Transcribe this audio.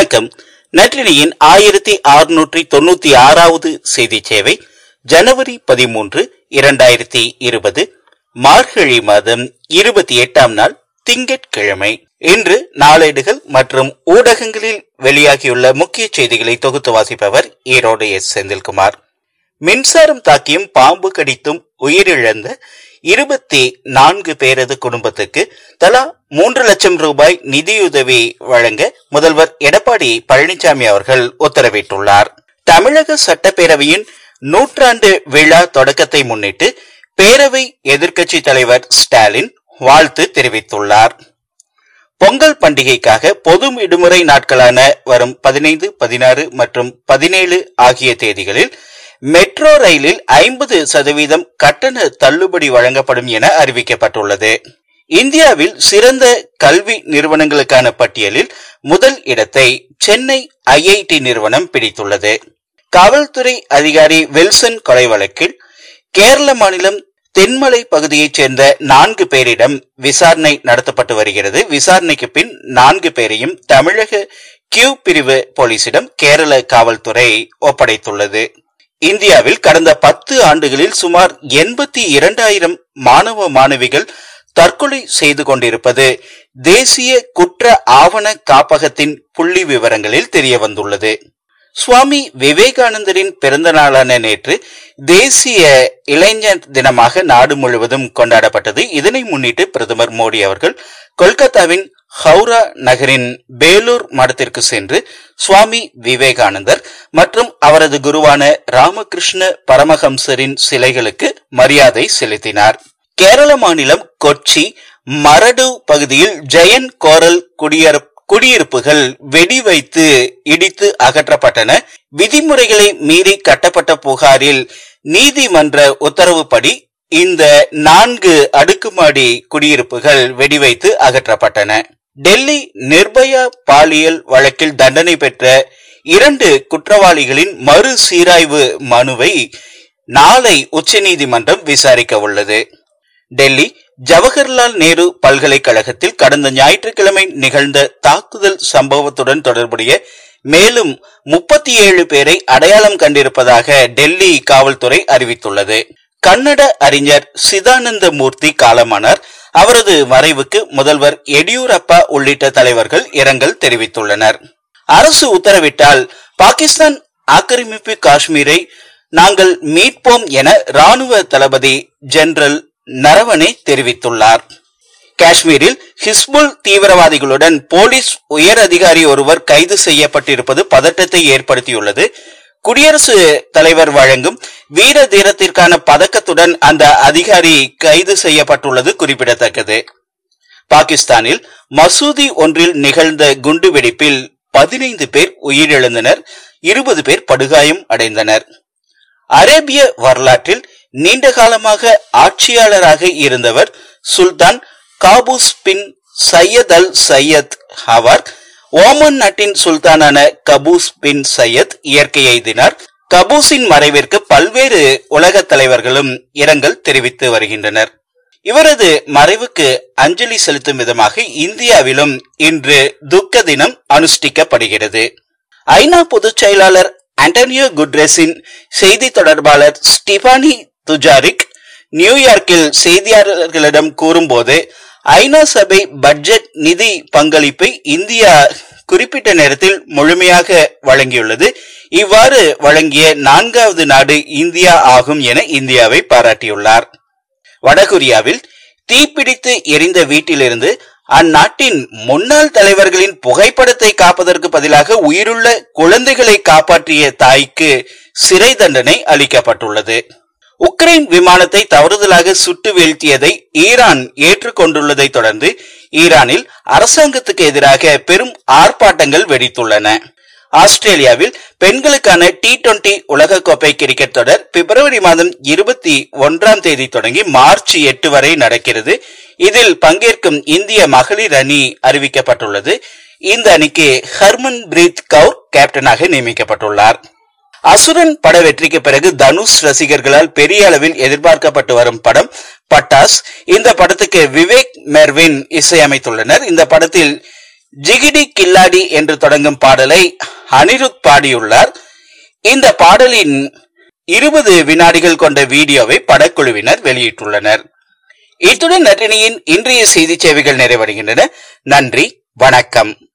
வணக்கம். நற்றினியின் ஆயிரத்தி அறுநூற்றி தொன்னூத்தி ஆறாவது செய்தி சேவை ஜனவரி பதிமூன்று இரண்டாயிரத்தி இருபது மார்கழி மாதம் இருபத்தி எட்டாம் நாள் திங்கட்கிழமை. இன்று நாளேடுகள் மற்றும் ஊடகங்களில் வெளியாகியுள்ள முக்கிய செய்திகளை தொகுத்து வாசிப்பவர் ஈரோடு எஸ். செந்தில்குமார். மின்சாரம் தாக்கியும் பாம்பு கடித்தும் உயிரிழந்த இருபத்தி நான்கு பேரது குடும்பத்துக்கு. தலா மூன்று லட்சம் ரூபாய் நிதியுதவி வழங்க முதல்வர் எடப்பாடி பழனிசாமி அவர்கள் உத்தரவிட்டுள்ளார். தமிழக சட்டப்பேரவையின் நூற்றாண்டு விழா தொடக்கத்தை முன்னிட்டு பேரவை எதிர்க்கட்சி தலைவர் ஸ்டாலின் வாழ்த்து தெரிவித்துள்ளார். பொங்கல் பண்டிகைக்காக பொது விடுமுறை நாட்களான வரும் பதினைந்து பதினாறு மற்றும் பதினேழு ஆகிய தேதிகளில் மெட்ரோ ரயிலில் ஐம்பது சதவீதம் கட்டண தள்ளுபடி வழங்கப்படும் என அறிவிக்கப்பட்டுள்ளது. இந்தியாவில் சிறந்த கல்வி நிறுவனங்களுக்கான பட்டியலில் முதல் இடத்தை சென்னை ஐஐடி நிறுவனம் பிடித்துள்ளது. காவல்துறை அதிகாரி வில்சன் கொலை வழக்கில் கேரள மாநிலம் தென்மலை பகுதியைச் சேர்ந்த நான்கு பேரிடம் விசாரணை நடத்தப்பட்டு வருகிறது. விசாரணைக்கு பின் நான்கு பேரையும் தமிழக கியூ பிரிவு போலீசிடம் கேரள காவல்துறை ஒப்படைத்துள்ளது. இந்தியாவில் கடந்த பத்து ஆண்டுகளில் சுமார் எண்பத்தி இரண்டாயிரம் மாணவ மாணவிகள் தற்கொலை செய்து கொண்டிருப்பது தேசிய குற்ற ஆவண காப்பகத்தின் புள்ளி விவரங்களில் தெரிய வந்துள்ளது சுவாமி விவேகானந்தரின் பிறந்த நாளான நேற்று தேசிய இளைஞர் தினமாக நாடு முழுவதும் கொண்டாடப்பட்டது. இதனை முன்னிட்டு பிரதமர் மோடி அவர்கள் கொல்கத்தாவின் ஹவுரா நகரின் பேலூர் மடத்திற்கு சென்று சுவாமி விவேகானந்தர் மற்றும் அவரது குருவான ராமகிருஷ்ண பரமஹம்சரின் சிலைகளுக்கு மரியாதை செலுத்தினார். கேரள மாநிலம் கொச்சி மரடு பகுதியில் ஜெயன் கோரல் குடியர குடியிருப்புகள் வெடி வைத்து இடித்து அகற்றப்பட்டன. விதிமுறைகளை மீறி கட்டப்பட்ட புகாரில் நீதிமன்ற உத்தரவுப்படி இந்த நான்கு அடுக்குமாடி குடியிருப்புகள் வெடிவைத்து அகற்றப்பட்டன. டெல்லி நிர்பயா பாலியல் வழக்கில் தண்டனை பெற்ற இரண்டு குற்றவாளிகளின் மறு சீராய்வு மனுவை நாளை உச்சநீதிமன்றம் விசாரிக்க உள்ளது. டெல்லி ஜவஹர்லால் நேரு பல்கலைக்கழகத்தில் கடந்த ஞாயிற்றுக்கிழமை நிகழ்ந்த தாக்குதல் சம்பவத்துடன் தொடர்புடைய மேலும் முப்பத்தி ஏழு பேரை அடையாளம் கண்டிருப்பதாக டெல்லி காவல்துறை அறிவித்துள்ளது. கன்னட அறிஞர் சிதானந்த மூர்த்தி காலமானார். அவரது மறைவுக்கு முதல்வர் எடியூரப்பா உள்ளிட்ட தலைவர்கள் இரங்கல் தெரிவித்துள்ளனர். அரசு உத்தரவிட்டால் பாகிஸ்தான் ஆக்கிரமிப்பு காஷ்மீரை நாங்கள் மீட்போம் என ராணுவ தளபதி ஜெனரல் நரவனே தெரிவித்துள்ளார். காஷ்மீரில் ஹிஸ்புல் தீவிரவாதிகளுடன் போலீஸ் உயர் அதிகாரி ஒருவர் கைது செய்யப்பட்டிருப்பது பதட்டத்தை ஏற்படுத்தியுள்ளது. குடியரசு தலைவர் வழங்கும் வீர தீரத்திற்கான பதக்கத்துடன் அந்த அதிகாரி கைது செய்யப்பட்டுள்ளது குறிப்பிடத்தக்கது. பாகிஸ்தானில் மசூதி ஒன்றில் நிகழ்ந்த குண்டுவெடிப்பில் பதினைந்து பேர் உயிரிழந்தனர் இருபது பேர் படுகாயம் அடைந்தனர். அரேபிய வரலாற்றில் நீண்ட காலமாக ஆட்சியாளராக இருந்தவர் Sultan Qaboos bin Said al Said how are. Oman நாட்டின் சுல்தானான கபூஸ் பின் சையத் இயற்கை எய்தினார். கபூஸின் மறைவிற்கு பல்வேறு உலக தலைவர்களும் இரங்கல் தெரிவித்து வருகின்றனர். இவரது மறைவுக்கு அஞ்சலி செலுத்தும் விதமாக இந்தியாவிலும் இன்று துக்க தினம் அனுஷ்டிக்கப்படுகிறது. ஐநா பொதுச் செயலாளர் ஆண்டனியோ குட்ரெஸின் செய்தி தொடர்பாளர் ஸ்டிபானி துஜாரிக் நியூயார்க்கில் செய்தியாளர்களிடம் கூறும்போது ஐநா சபை பட்ஜெட் நிதி பங்களிப்பை இந்தியா குறிப்பிட்ட நேரத்தில் முழுமையாக வழங்கியுள்ளது. இவ்வாறு வழங்கிய நான்காவது நாடு இந்தியா ஆகும் என இந்தியாவை பாராட்டியுள்ளார். வடகொரியாவில் தீப்பிடித்து எரிந்த வீட்டிலிருந்து அந்நாட்டின் முன்னாள் தலைவர்களின் புகைப்படத்தை காப்பதற்கு பதிலாக உயிருள்ள குழந்தைகளை காப்பாற்றிய தாய்க்கு சிறை தண்டனை அளிக்கப்பட்டுள்ளது. உக்ரைன் விமானத்தை தவறுதலாக சுட்டு வீழ்த்தியதை ஈரான் ஏற்றுக்கொண்டுள்ளதை தொடர்ந்து ஈரானில் அரசாங்கத்துக்கு எதிராக பெரும் ஆர்ப்பாட்டங்கள் வெடித்துள்ளன. ஆஸ்திரேலியாவில் பெண்களுக்கான டி டுவெண்டி உலகக்கோப்பை கிரிக்கெட் தொடர் பிப்ரவரி மாதம் இருபத்தி ஒன்றாம் தேதி தொடங்கி மார்ச் எட்டு வரை நடக்கிறது. இதில் பங்கேற்கும் இந்திய மகளிர் அணி அறிவிக்கப்பட்டுள்ளது. இந்த அணிக்கு ஹர்மன் பிரீத் கவுர் கேப்டனாக நியமிக்கப்பட்டுள்ளார். அசுரன் பட வெற்றிக்கு பிறகு தனுஷ் ரசிகர்களால் பெரிய அளவில் எதிர்பார்க்கப்பட்டு வரும் படம் பட்டாஸ். இந்த படத்துக்கு விவேக் மெர்வின் இசையமைத்துள்ளனர். இந்த படத்தில் ஜிகிடி கில்லாடி என்று தொடங்கும் பாடலை அனிருத் பாடியுள்ளார். இந்த பாடலின் இருபது வினாடிகள் கொண்ட வீடியோவை படக்குழுவினர் வெளியிட்டுள்ளனர். இத்துடன் நட்டினியின் இன்றைய செய்தி சேவைகள் நிறைவடைகின்றன. நன்றி வணக்கம்.